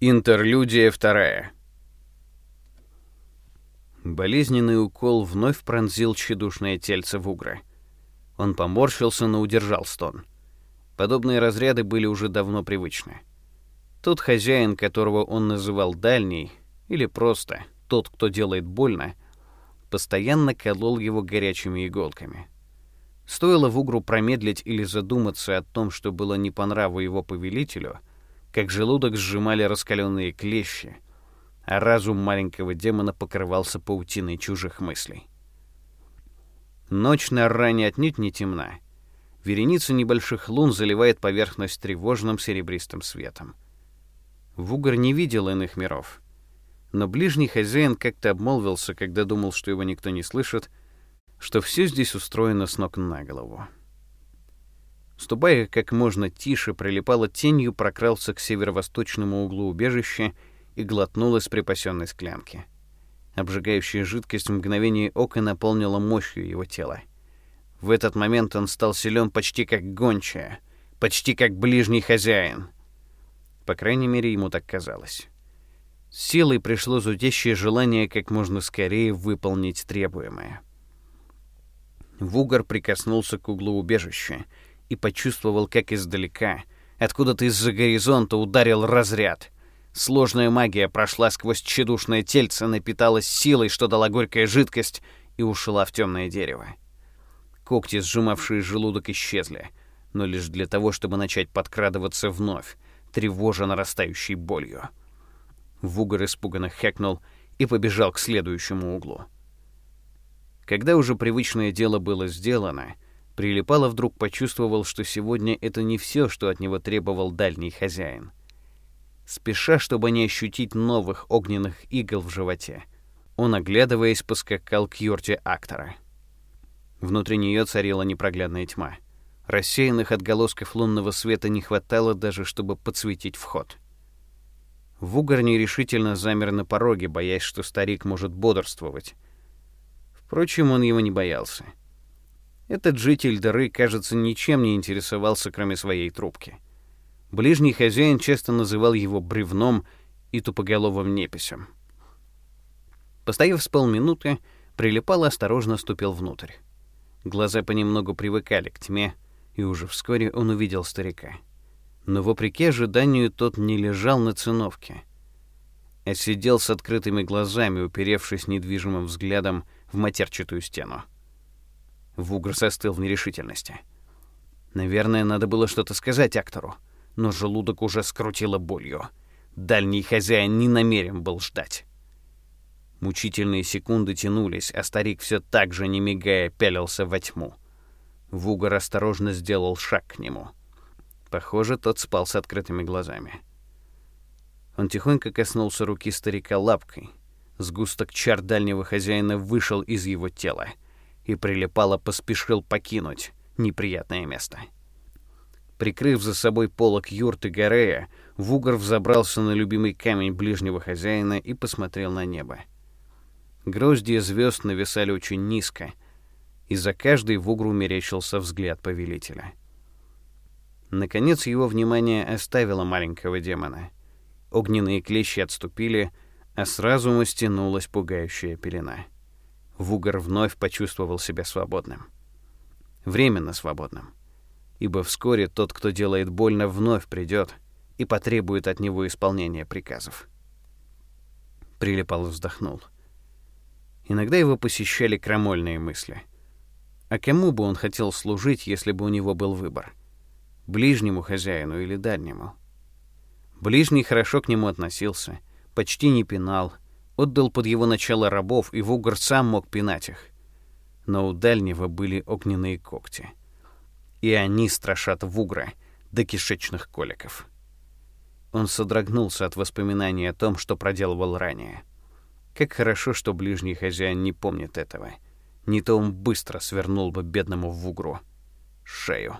Интерлюдия вторая. Болезненный укол вновь пронзил тщедушное тельце Вугра. Он поморщился, но удержал стон. Подобные разряды были уже давно привычны. Тот хозяин, которого он называл дальний, или просто тот, кто делает больно, постоянно колол его горячими иголками. Стоило Вугру промедлить или задуматься о том, что было не по нраву его повелителю — как желудок сжимали раскаленные клещи, а разум маленького демона покрывался паутиной чужих мыслей. Ночь на ране отнюдь не темна. Вереница небольших лун заливает поверхность тревожным серебристым светом. Вугар не видел иных миров. Но ближний хозяин как-то обмолвился, когда думал, что его никто не слышит, что все здесь устроено с ног на голову. Ступая как можно тише, прилипала тенью, прокрался к северо-восточному углу убежища и глотнул из припасенной склянки. Обжигающая жидкость в мгновение ока наполнила мощью его тела. В этот момент он стал силен почти как гончая, почти как ближний хозяин. По крайней мере, ему так казалось. С силой пришло зудящее желание как можно скорее выполнить требуемое. Вугар прикоснулся к углу убежища — и почувствовал, как издалека, откуда-то из-за горизонта ударил разряд. Сложная магия прошла сквозь тщедушное тельце, напиталась силой, что дала горькая жидкость, и ушла в темное дерево. Когти, сжимавшие желудок, исчезли, но лишь для того, чтобы начать подкрадываться вновь, тревожа нарастающей болью. Вугар испуганно хэкнул и побежал к следующему углу. Когда уже привычное дело было сделано, Прилипало вдруг почувствовал, что сегодня это не все, что от него требовал дальний хозяин. Спеша, чтобы не ощутить новых огненных игл в животе, он, оглядываясь, поскакал к юрте актора. Внутри нее царила непроглядная тьма. Рассеянных отголосков лунного света не хватало даже, чтобы подсветить вход. Вугар нерешительно замер на пороге, боясь, что старик может бодрствовать. Впрочем, он его не боялся. Этот житель дыры, кажется, ничем не интересовался, кроме своей трубки. Ближний хозяин часто называл его бревном и тупоголовым неписем. Постояв с полминуты, прилипал и осторожно ступил внутрь. Глаза понемногу привыкали к тьме, и уже вскоре он увидел старика. Но вопреки ожиданию тот не лежал на циновке, а сидел с открытыми глазами, уперевшись недвижимым взглядом в матерчатую стену. Вугр застыл в нерешительности. Наверное, надо было что-то сказать актору, но желудок уже скрутило болью. Дальний хозяин не намерен был ждать. Мучительные секунды тянулись, а старик все так же, не мигая, пялился во тьму. Вугар осторожно сделал шаг к нему. Похоже, тот спал с открытыми глазами. Он тихонько коснулся руки старика лапкой. Сгусток чар дальнего хозяина вышел из его тела — и прилипало поспешил покинуть неприятное место. Прикрыв за собой полок юрты Горея, Вугар взобрался на любимый камень ближнего хозяина и посмотрел на небо. Гроздья звезд нависали очень низко, и за каждой Вугру мерещился взгляд повелителя. Наконец его внимание оставило маленького демона. Огненные клещи отступили, а сразу разума стянулась пугающая пелена. Вугар вновь почувствовал себя свободным. Временно свободным. Ибо вскоре тот, кто делает больно, вновь придет и потребует от него исполнения приказов. Прилипал вздохнул. Иногда его посещали крамольные мысли. А кому бы он хотел служить, если бы у него был выбор? Ближнему хозяину или дальнему? Ближний хорошо к нему относился, почти не пинал — отдал под его начало рабов, и Вугар сам мог пинать их. Но у дальнего были огненные когти. И они страшат Вугра до кишечных коликов. Он содрогнулся от воспоминаний о том, что проделывал ранее. Как хорошо, что ближний хозяин не помнит этого. Не то он быстро свернул бы бедному Вугру шею.